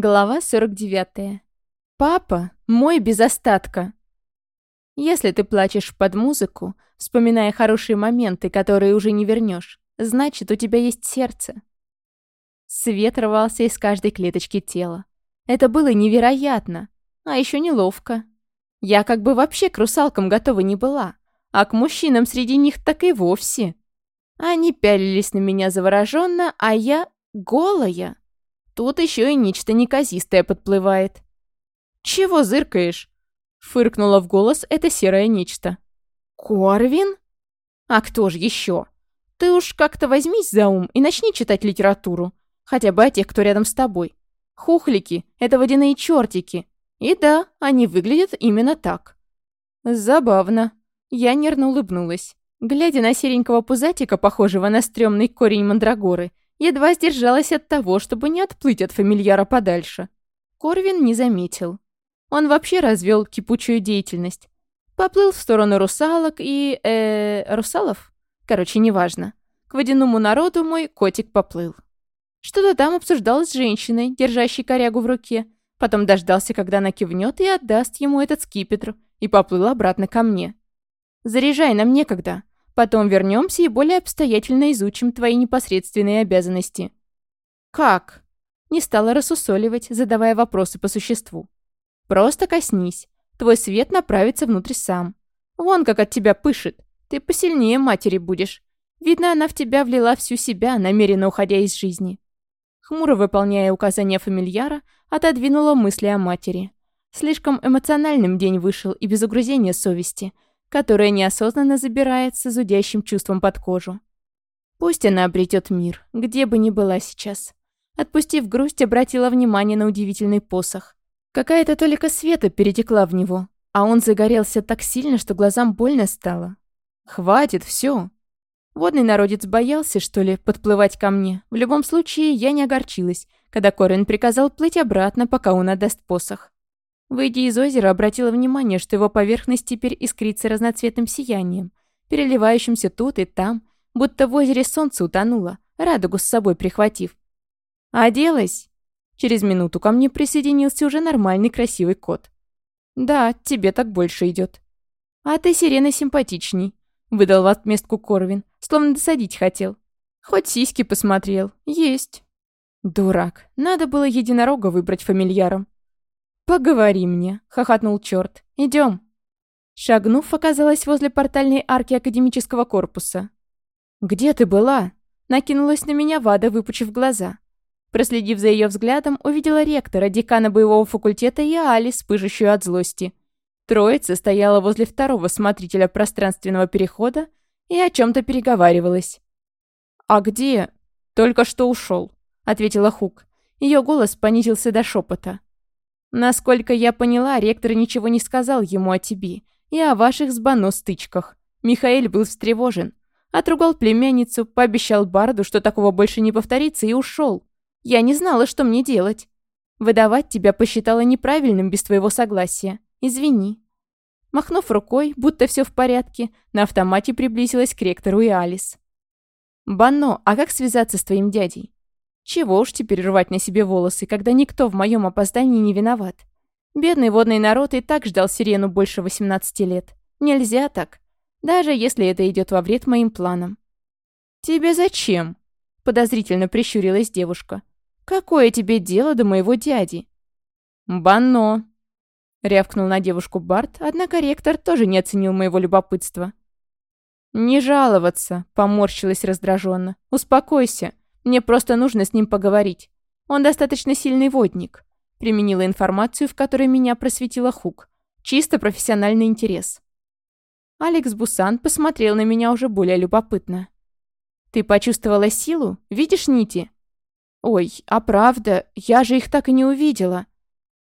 Глава 49. «Папа, мой без остатка!» Если ты плачешь под музыку, вспоминая хорошие моменты, которые уже не вернешь, значит, у тебя есть сердце. Свет рвался из каждой клеточки тела. Это было невероятно, а еще неловко. Я как бы вообще к русалкам готова не была, а к мужчинам среди них так и вовсе. Они пялились на меня завороженно, а я голая. Тут еще и нечто неказистое подплывает. «Чего зыркаешь?» — фыркнула в голос это серое нечто. «Корвин? А кто же еще? Ты уж как-то возьмись за ум и начни читать литературу. Хотя бы о тех, кто рядом с тобой. Хухлики — это водяные чертики. И да, они выглядят именно так». «Забавно». Я нервно улыбнулась. Глядя на серенького пузатика, похожего на стрёмный корень мандрагоры, едва сдержалась от того, чтобы не отплыть от фамильяра подальше. Корвин не заметил. Он вообще развел кипучую деятельность. Поплыл в сторону русалок и... Э, русалов? Короче, неважно. К водяному народу мой котик поплыл. Что-то там обсуждал с женщиной, держащей корягу в руке. Потом дождался, когда она кивнет и отдаст ему этот скипетр, и поплыл обратно ко мне. «Заряжай, нам некогда», Потом вернемся и более обстоятельно изучим твои непосредственные обязанности». «Как?» Не стала рассусоливать, задавая вопросы по существу. «Просто коснись. Твой свет направится внутрь сам. Вон как от тебя пышет. Ты посильнее матери будешь. Видно, она в тебя влила всю себя, намеренно уходя из жизни». Хмуро выполняя указания фамильяра, отодвинула мысли о матери. Слишком эмоциональным день вышел и без угрызения совести – которая неосознанно забирается зудящим чувством под кожу. Пусть она обретет мир, где бы ни была сейчас. Отпустив грусть, обратила внимание на удивительный посох. Какая-то толика света перетекла в него, а он загорелся так сильно, что глазам больно стало. «Хватит, все. Водный народец боялся, что ли, подплывать ко мне. В любом случае, я не огорчилась, когда Корин приказал плыть обратно, пока он отдаст посох. Выйдя из озера, обратила внимание, что его поверхность теперь искрится разноцветным сиянием, переливающимся тут и там, будто в озере солнце утонуло, радугу с собой прихватив. «Оделась?» Через минуту ко мне присоединился уже нормальный красивый кот. «Да, тебе так больше идет. «А ты, сирена, симпатичней», — выдал в отместку Корвин, словно досадить хотел. «Хоть сиськи посмотрел. Есть». Дурак. Надо было единорога выбрать фамильяром. «Поговори мне», — хохотнул черт. «Идем». Шагнув, оказалась возле портальной арки академического корпуса. «Где ты была?» — накинулась на меня Вада, выпучив глаза. Проследив за ее взглядом, увидела ректора, декана боевого факультета и Алис, пыжащую от злости. Троица стояла возле второго смотрителя пространственного перехода и о чем то переговаривалась. «А где?» «Только что ушел», — ответила Хук. Ее голос понизился до шепота. Насколько я поняла, ректор ничего не сказал ему о тебе и о ваших с Бано стычках. Михаэль был встревожен. Отругал племянницу, пообещал Барду, что такого больше не повторится, и ушел. Я не знала, что мне делать. Выдавать тебя посчитала неправильным без твоего согласия. Извини». Махнув рукой, будто все в порядке, на автомате приблизилась к ректору и Алис. Бано, а как связаться с твоим дядей? Чего уж теперь рвать на себе волосы, когда никто в моем опоздании не виноват. Бедный водный народ и так ждал сирену больше 18 лет. Нельзя так. Даже если это идет во вред моим планам. «Тебе зачем?» — подозрительно прищурилась девушка. «Какое тебе дело до моего дяди?» «Банно!» — рявкнул на девушку Барт, однако ректор тоже не оценил моего любопытства. «Не жаловаться!» — поморщилась раздраженно. «Успокойся. Мне просто нужно с ним поговорить. Он достаточно сильный водник. Применила информацию, в которой меня просветила Хук. Чисто профессиональный интерес. Алекс Бусан посмотрел на меня уже более любопытно. «Ты почувствовала силу? Видишь нити?» «Ой, а правда, я же их так и не увидела».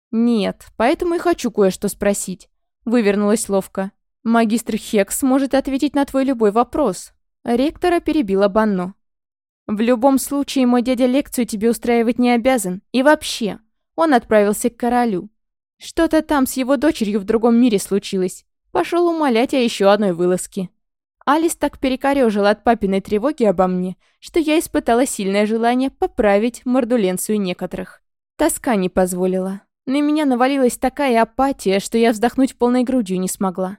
«Нет, поэтому и хочу кое-что спросить», — вывернулась ловко. «Магистр Хекс может ответить на твой любой вопрос». Ректора перебила Банно. В любом случае, мой дядя лекцию тебе устраивать не обязан. И вообще, он отправился к королю. Что-то там с его дочерью в другом мире случилось. Пошел умолять о еще одной вылазке. Алис так перекорёжила от папиной тревоги обо мне, что я испытала сильное желание поправить мордуленцию некоторых. Тоска не позволила. На меня навалилась такая апатия, что я вздохнуть полной грудью не смогла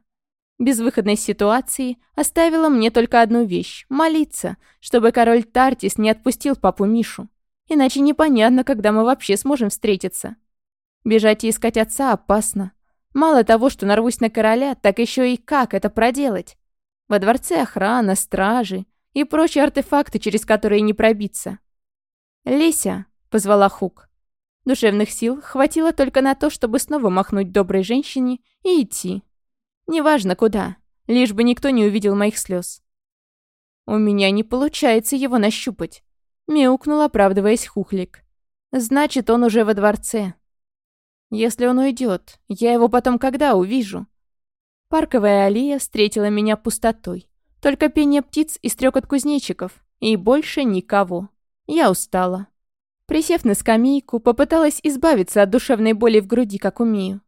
безвыходной ситуации оставила мне только одну вещь — молиться, чтобы король Тартис не отпустил папу Мишу. Иначе непонятно, когда мы вообще сможем встретиться. Бежать и искать отца опасно. Мало того, что нарвусь на короля, так еще и как это проделать? Во дворце охрана, стражи и прочие артефакты, через которые не пробиться. «Леся», — позвала Хук. Душевных сил хватило только на то, чтобы снова махнуть доброй женщине и идти, Неважно куда, лишь бы никто не увидел моих слез. «У меня не получается его нащупать», — мяукнул, оправдываясь Хухлик. «Значит, он уже во дворце. Если он уйдет, я его потом когда увижу?» Парковая аллея встретила меня пустотой. Только пение птиц и стрекот кузнечиков. И больше никого. Я устала. Присев на скамейку, попыталась избавиться от душевной боли в груди, как умею.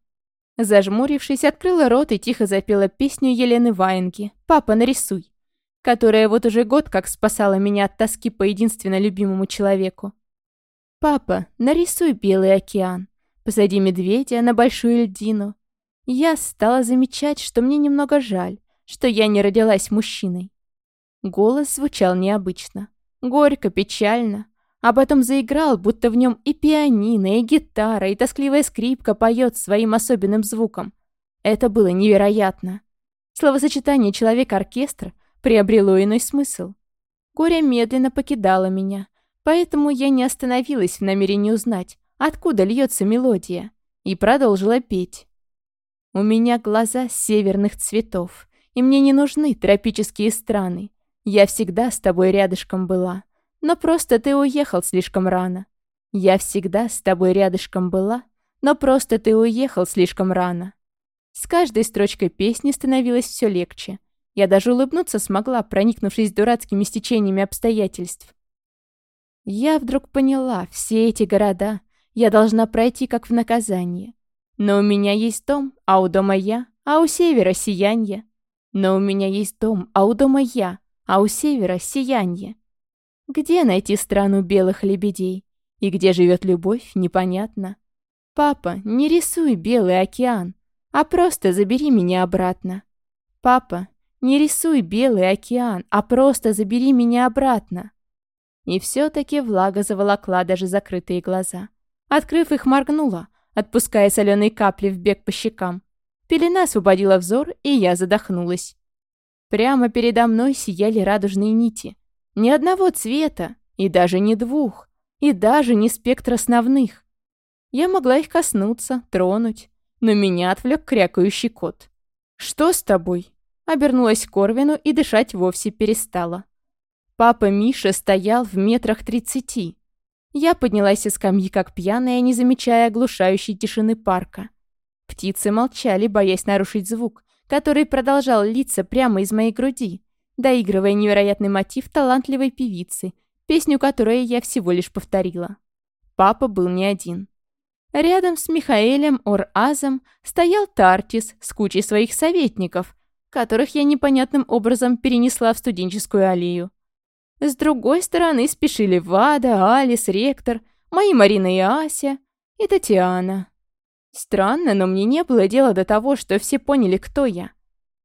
Зажмурившись, открыла рот и тихо запела песню Елены Ваенки «Папа, нарисуй», которая вот уже год как спасала меня от тоски по единственно любимому человеку. «Папа, нарисуй белый океан, позади медведя на большую льдину». Я стала замечать, что мне немного жаль, что я не родилась мужчиной. Голос звучал необычно. Горько, печально а потом заиграл, будто в нем и пианино, и гитара, и тоскливая скрипка поет своим особенным звуком. Это было невероятно. Словосочетание «человек-оркестр» приобрело иной смысл. Горе медленно покидало меня, поэтому я не остановилась в намерении узнать, откуда льется мелодия, и продолжила петь. У меня глаза северных цветов, и мне не нужны тропические страны. Я всегда с тобой рядышком была но просто ты уехал слишком рано. Я всегда с тобой рядышком была, но просто ты уехал слишком рано». С каждой строчкой песни становилось все легче. Я даже улыбнуться смогла, проникнувшись дурацкими стечениями обстоятельств. Я вдруг поняла, все эти города я должна пройти как в наказание. Но у меня есть дом, а у дома я, а у севера сиянье. Но у меня есть дом, а у дома я, а у севера сиянье. Где найти страну белых лебедей? И где живет любовь, непонятно. Папа, не рисуй белый океан, а просто забери меня обратно. Папа, не рисуй белый океан, а просто забери меня обратно. И все-таки влага заволокла даже закрытые глаза. Открыв их, моргнула, отпуская соленые капли в бег по щекам. Пелена освободила взор, и я задохнулась. Прямо передо мной сияли радужные нити, ни одного цвета, и даже не двух, и даже не спектр основных. Я могла их коснуться, тронуть, но меня отвлек крякающий кот. «Что с тобой?» Обернулась к Корвину и дышать вовсе перестала. Папа Миша стоял в метрах тридцати. Я поднялась из скамьи как пьяная, не замечая оглушающей тишины парка. Птицы молчали, боясь нарушить звук, который продолжал литься прямо из моей груди, доигрывая невероятный мотив талантливой певицы, песню которой я всего лишь повторила. Папа был не один. Рядом с Михаэлем Ор-Азом стоял Тартис с кучей своих советников, которых я непонятным образом перенесла в студенческую аллею. С другой стороны спешили Вада, Алис, Ректор, мои Марина и Ася и Татьяна. Странно, но мне не было дела до того, что все поняли, кто я.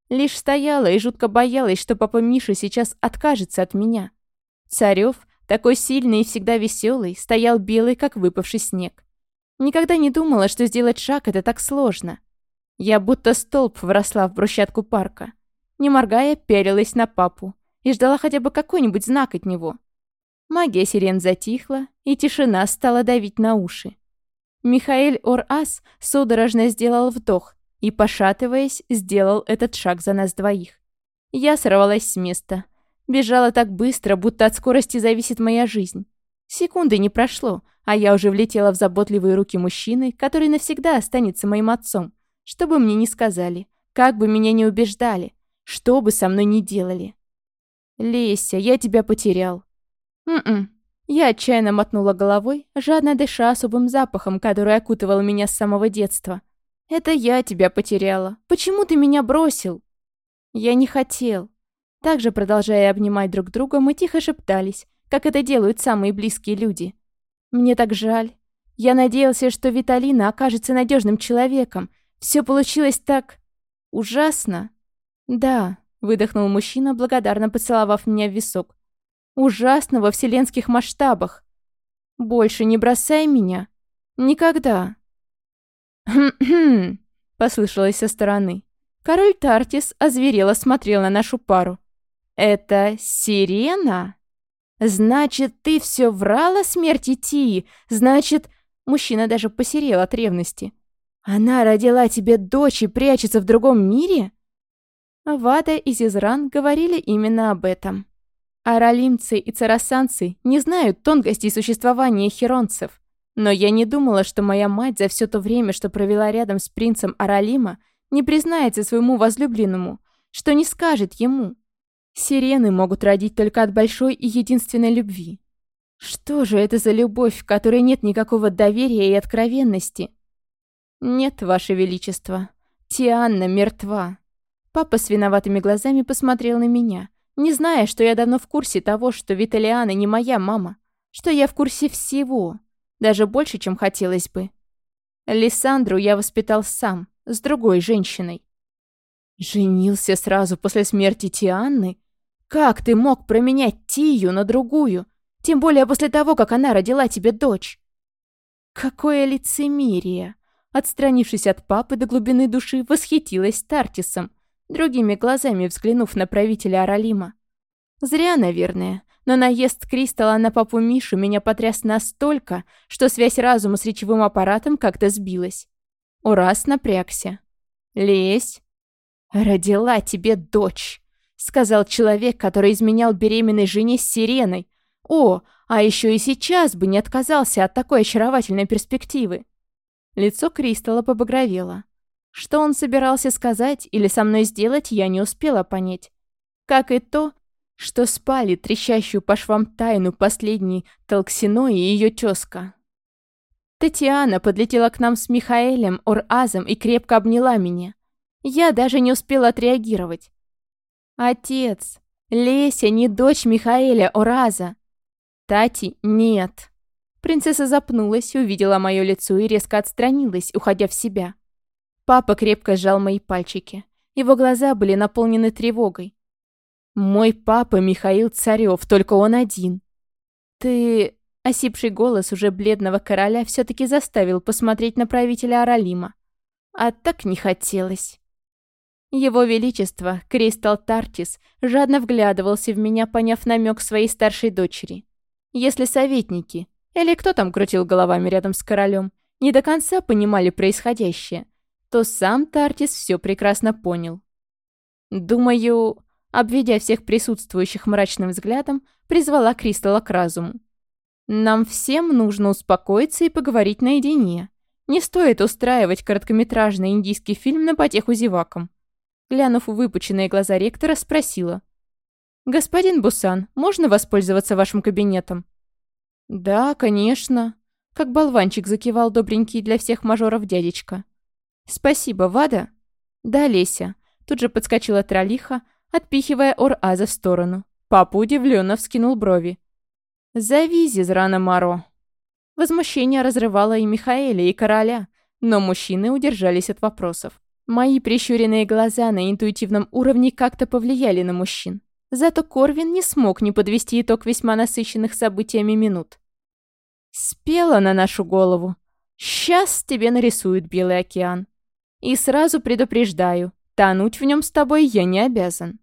Лишь стояла и жутко боялась, что папа Миша сейчас откажется от меня. Царёв, такой сильный и всегда веселый, стоял белый, как выпавший снег. Никогда не думала, что сделать шаг — это так сложно. Я будто столб вросла в брусчатку парка. Не моргая, перилась на папу и ждала хотя бы какой-нибудь знак от него. Магия сирен затихла, и тишина стала давить на уши. Михаэль Ор-Ас судорожно сделал вдох, и, пошатываясь, сделал этот шаг за нас двоих. Я сорвалась с места. Бежала так быстро, будто от скорости зависит моя жизнь. Секунды не прошло, а я уже влетела в заботливые руки мужчины, который навсегда останется моим отцом. Что бы мне ни сказали, как бы меня ни убеждали, что бы со мной ни делали. «Леся, я тебя потерял». «М-м». Я отчаянно мотнула головой, жадно дыша особым запахом, который окутывал меня с самого детства – это я тебя потеряла. Почему ты меня бросил? Я не хотел. Также, продолжая обнимать друг друга, мы тихо шептались, как это делают самые близкие люди. Мне так жаль. Я надеялся, что Виталина окажется надежным человеком. Все получилось так... ужасно. Да, выдохнул мужчина, благодарно поцеловав меня в висок. Ужасно во вселенских масштабах. Больше не бросай меня. Никогда. «Хм-хм», — послышалось со стороны. Король Тартис озверело смотрел на нашу пару. «Это сирена?» «Значит, ты все врала смерти Тии? Значит...» Мужчина даже посерел от ревности. «Она родила тебе дочь и прячется в другом мире?» Вада и Зизран говорили именно об этом. Аралимцы и царасанцы не знают тонкостей существования херонцев. Но я не думала, что моя мать за все то время, что провела рядом с принцем Аралима, не признается своему возлюбленному, что не скажет ему. Сирены могут родить только от большой и единственной любви. Что же это за любовь, в которой нет никакого доверия и откровенности? Нет, Ваше Величество, Тианна мертва. Папа с виноватыми глазами посмотрел на меня, не зная, что я давно в курсе того, что Виталиана не моя мама, что я в курсе всего. Даже больше, чем хотелось бы. Лиссандру я воспитал сам, с другой женщиной. Женился сразу после смерти Тианны? Как ты мог променять Тию на другую? Тем более после того, как она родила тебе дочь. Какое лицемерие! Отстранившись от папы до глубины души, восхитилась Тартисом, другими глазами взглянув на правителя Аралима. Зря, наверное. Но наезд Кристалла на папу Мишу меня потряс настолько, что связь разума с речевым аппаратом как-то сбилась. Урас напрягся. «Лезь!» «Родила тебе дочь!» — сказал человек, который изменял беременной жене с сиреной. «О, а еще и сейчас бы не отказался от такой очаровательной перспективы!» Лицо Кристалла побагровело. Что он собирался сказать или со мной сделать, я не успела понять. Как и то, что спали трещащую по швам тайну последней Толксиной и ее тезка. Татьяна подлетела к нам с Михаэлем, Оразом и крепко обняла меня. Я даже не успела отреагировать. Отец, Леся не дочь Михаэля Ораза. Тати нет. Принцесса запнулась, увидела мое лицо и резко отстранилась, уходя в себя. Папа крепко сжал мои пальчики. Его глаза были наполнены тревогой. Мой папа Михаил Царев, только он один. Ты... Осипший голос уже бледного короля все-таки заставил посмотреть на правителя Аралима. А так не хотелось. Его Величество, Кристал Тартис, жадно вглядывался в меня, поняв намек своей старшей дочери. Если советники, или кто там крутил головами рядом с королем, не до конца понимали происходящее, то сам Тартис все прекрасно понял. Думаю, обведя всех присутствующих мрачным взглядом, призвала Кристалла к разуму. «Нам всем нужно успокоиться и поговорить наедине. Не стоит устраивать короткометражный индийский фильм на потеху зевакам». Глянув в выпученные глаза ректора, спросила. «Господин Бусан, можно воспользоваться вашим кабинетом?» «Да, конечно», — как болванчик закивал добренький для всех мажоров дядечка. «Спасибо, Вада?» «Да, Леся», — тут же подскочила тролиха, отпихивая Ор-Аза в сторону. Папа удивленно вскинул брови. Завизи Зизрана Маро». Возмущение разрывало и Михаэля, и короля, но мужчины удержались от вопросов. Мои прищуренные глаза на интуитивном уровне как-то повлияли на мужчин. Зато Корвин не смог не подвести итог весьма насыщенных событиями минут. «Спела на нашу голову. Сейчас тебе нарисуют Белый океан. И сразу предупреждаю, Тонуть в нем с тобой я не обязан.